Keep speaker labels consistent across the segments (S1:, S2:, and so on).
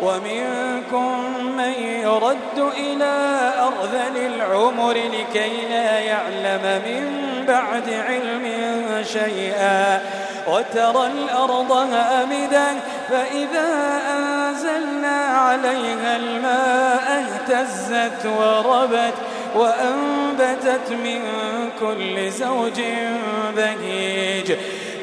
S1: ومنكم من يرد إلى أرذل العمر لكي لا يعلم من بعد علم شيئا وترى الأرض هامدا فإذا أنزلنا عليها الماء اهتزت وربت وأنبتت من كل زوج بهيج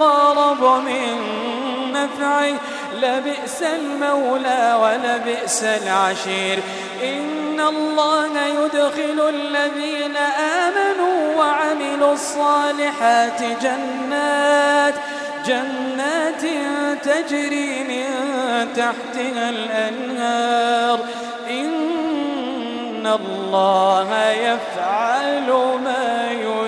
S1: أقارب من نفعه. لبئس المولى ولبئس العشير. إن الله يدخل الذين آمنوا وعملوا الصالحات جنات جنات تجري من تحتها الأنهار. إن الله يفعل ما يريد.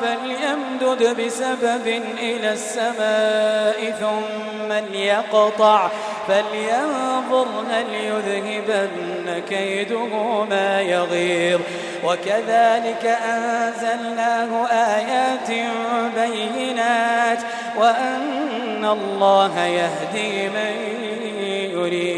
S1: فليمدد بسبب إلى السماء ثم ليقطع فلينظر هل يذهبن كيده ما يغير. وكذلك أنزلناه آيات بينات وأن الله يهدي من يريد.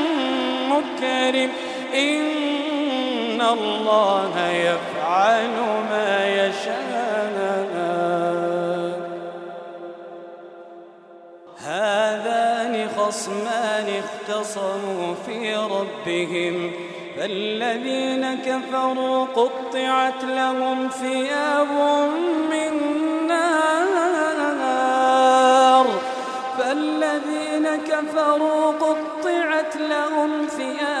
S1: إن الله يفعل ما يشاء. هذان خصمان اختصموا في ربهم فالذين كفروا قطعت لهم ثياب من نار فالذين كفروا قطعت لهم ثياب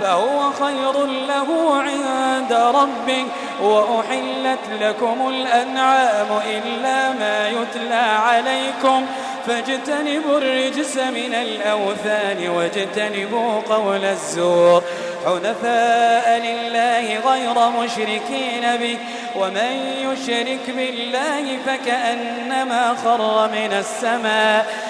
S1: فهو خير له عند ربه وأحلت لكم الأنعام إلا ما يتلى عليكم. فاجتنبوا الرجس من الأوثان واجتنبوا قول الزور. حنفاء لله غير مشركين به. ومن يشرك بالله فكأنما خر من السماء.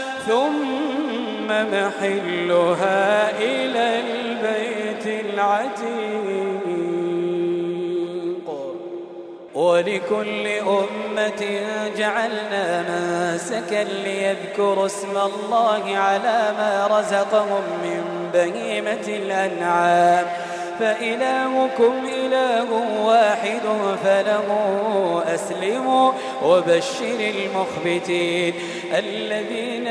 S1: ثم محلها إلى البيت العتيق. ولكل أمة جعلنا منسكا ليذكروا اسم الله على ما رزقهم من بهيمة الأنعام. فإلهكم إله واحد فله أسلموا وبشر المخبتين الذين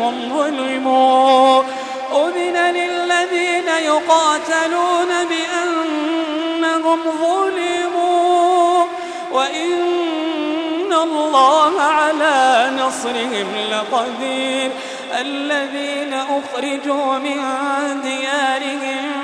S1: بأنهم ظلموا. أذن للذين يقاتلون بأنهم ظلموا. وإن الله على نصرهم لقدير. الذين أخرجوا من ديارهم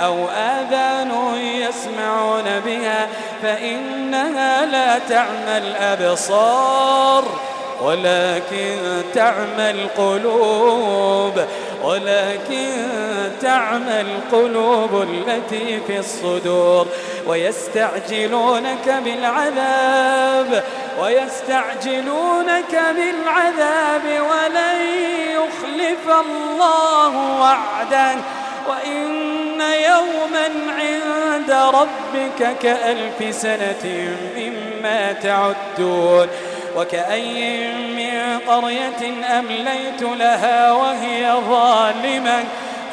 S1: أو آذان يسمعون بها فإنها لا تعمى الأبصار ولكن تعمى القلوب ولكن تعمى القلوب التي في الصدور. ويستعجلونك بالعذاب ويستعجلونك بالعذاب ولن يخلف الله وعده. وإن يوما عند ربك كألف سنة مما تعدون وكأي من قرية أمليت لها وهي ظالمة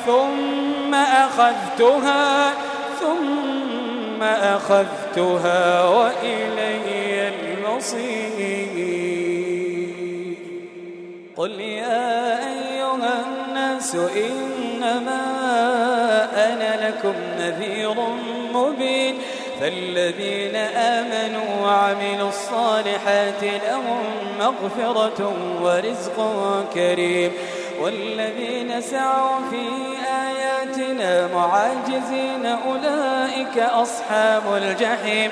S1: ثم أخذتها ثم أخذتها وإلي المصير قل يا أيها الناس إنما أنا لكم نذير مبين فالذين آمنوا وعملوا الصالحات لهم مغفرة ورزق كريم والذين سعوا في آياتنا معاجزين أولئك أصحاب الجحيم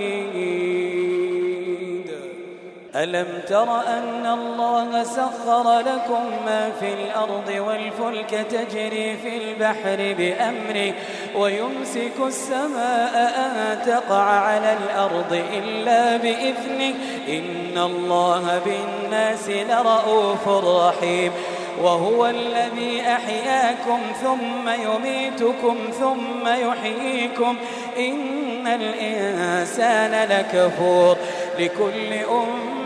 S1: ألم تر أن الله سخر لكم ما في الأرض والفلك تجري في البحر بأمره ويمسك السماء أن تقع على الأرض إلا بإذنه إن الله بالناس لرؤوف رحيم وهو الذي أحياكم ثم يميتكم ثم يحييكم إن الإنسان لكفور لكل أمة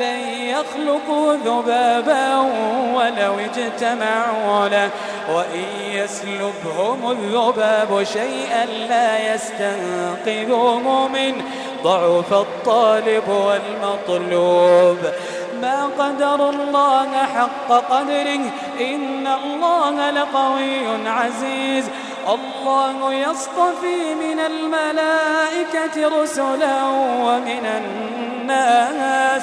S1: لن يخلقوا ذبابا ولو اجتمعوا له. وإن يسلبهم الذباب شيئا لا يستنقذوه منه. ضعف الطالب والمطلوب. ما قدر الله حق قدره. إن الله لقوي عزيز. الله يصطفي من الملائكة رسلا ومن الناس.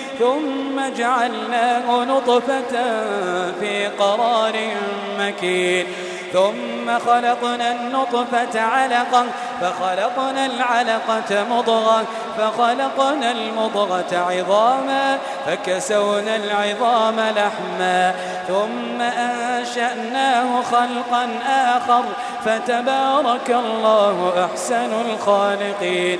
S1: ثم جعلناه نطفة في قرار مكين. ثم خلقنا النطفة علقة فخلقنا العلقة مضغة فخلقنا المضغة عظاما فكسونا العظام لحما. ثم أنشأناه خلقا آخر فتبارك الله أحسن الخالقين.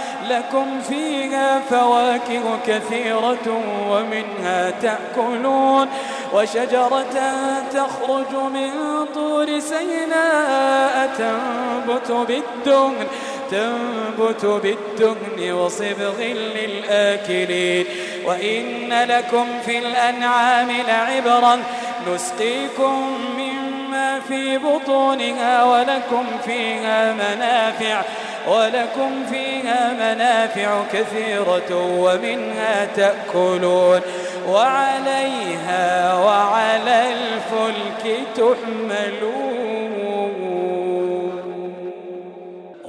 S1: لكم فيها فواكه كثيرة ومنها تأكلون وشجرة تخرج من طور سيناء تنبت بالدهن تنبت بالدهن وصبغ للآكلين. وإن لكم في الأنعام لعبرا نسقيكم مما في بطونها ولكم فيها منافع. ولكم فيها منافع كثيرة ومنها تأكلون وعليها وعلى الفلك تحملون.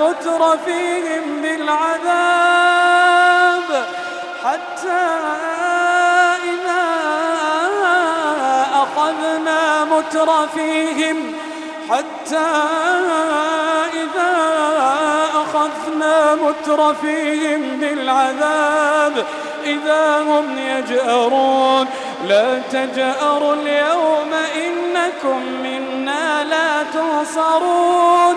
S1: مترفيهم بالعذاب حتى إذا أخذنا مترفيهم حتى إذا أخذنا مترفيهم بالعذاب إذا هم يجأرون. لا تجأروا اليوم إنكم منا لا تنصرون.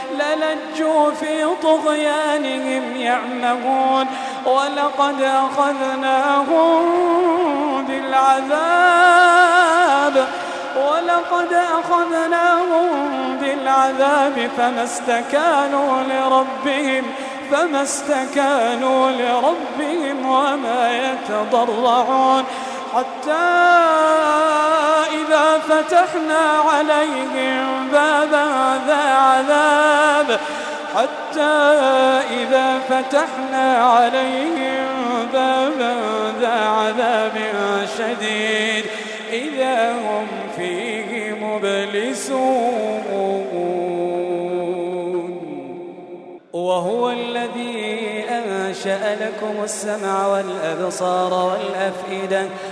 S1: للجوا في طغيانهم يعمهون ولقد أخذناهم بالعذاب ولقد أخذناهم بالعذاب فما استكانوا لربهم فما استكانوا لربهم وما يتضرعون حتى إذا فتحنا عليهم بابا ذا عذاب. حتى إذا فتحنا عليهم بابا ذا عذاب شديد. إذا هم فيه مبلسون. وهو الذي أنشأ لكم السمع والأبصار والأفئدة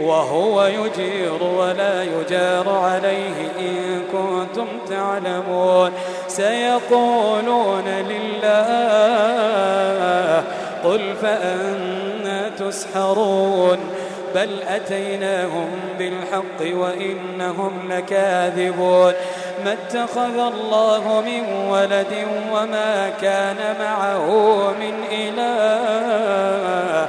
S1: وهو يجير ولا يجار عليه إن كنتم تعلمون. سيقولون لله قل فأنا تسحرون. بل أتيناهم بالحق وإنهم لكاذبون. ما اتخذ الله من ولد وما كان معه من إله.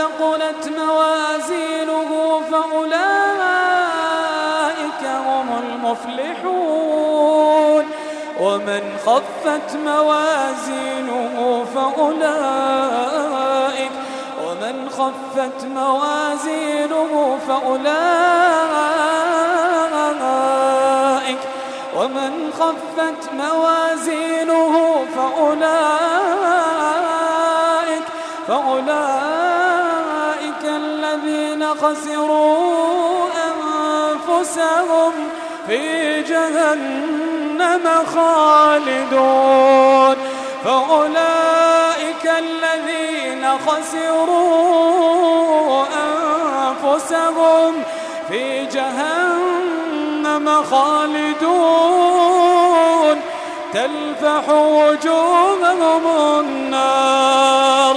S1: ثقلت موازينه فأولئك هم المفلحون. ومن خفت موازينه فأولئك ومن خفت موازينه فأولئك ومن خفت موازينه فأولئك فأولئك خسروا أنفسهم في جهنم خالدون. فأولئك الذين خسروا أنفسهم في جهنم خالدون. تلفح وجوههم النار.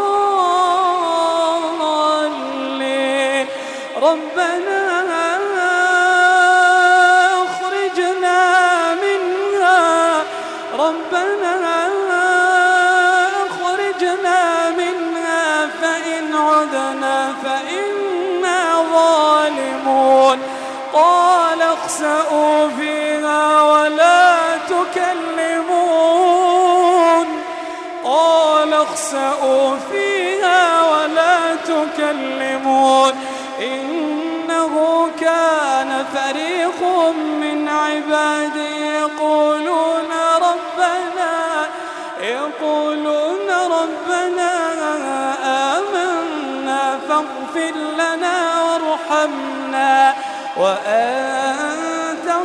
S1: فيها ولا تكلمون. قال اخسأوا فيها ولا تكلمون. إنه كان فريق من عبادي يقولون ربنا يقولون ربنا آمنا فاغفر لنا وارحمنا. وأنت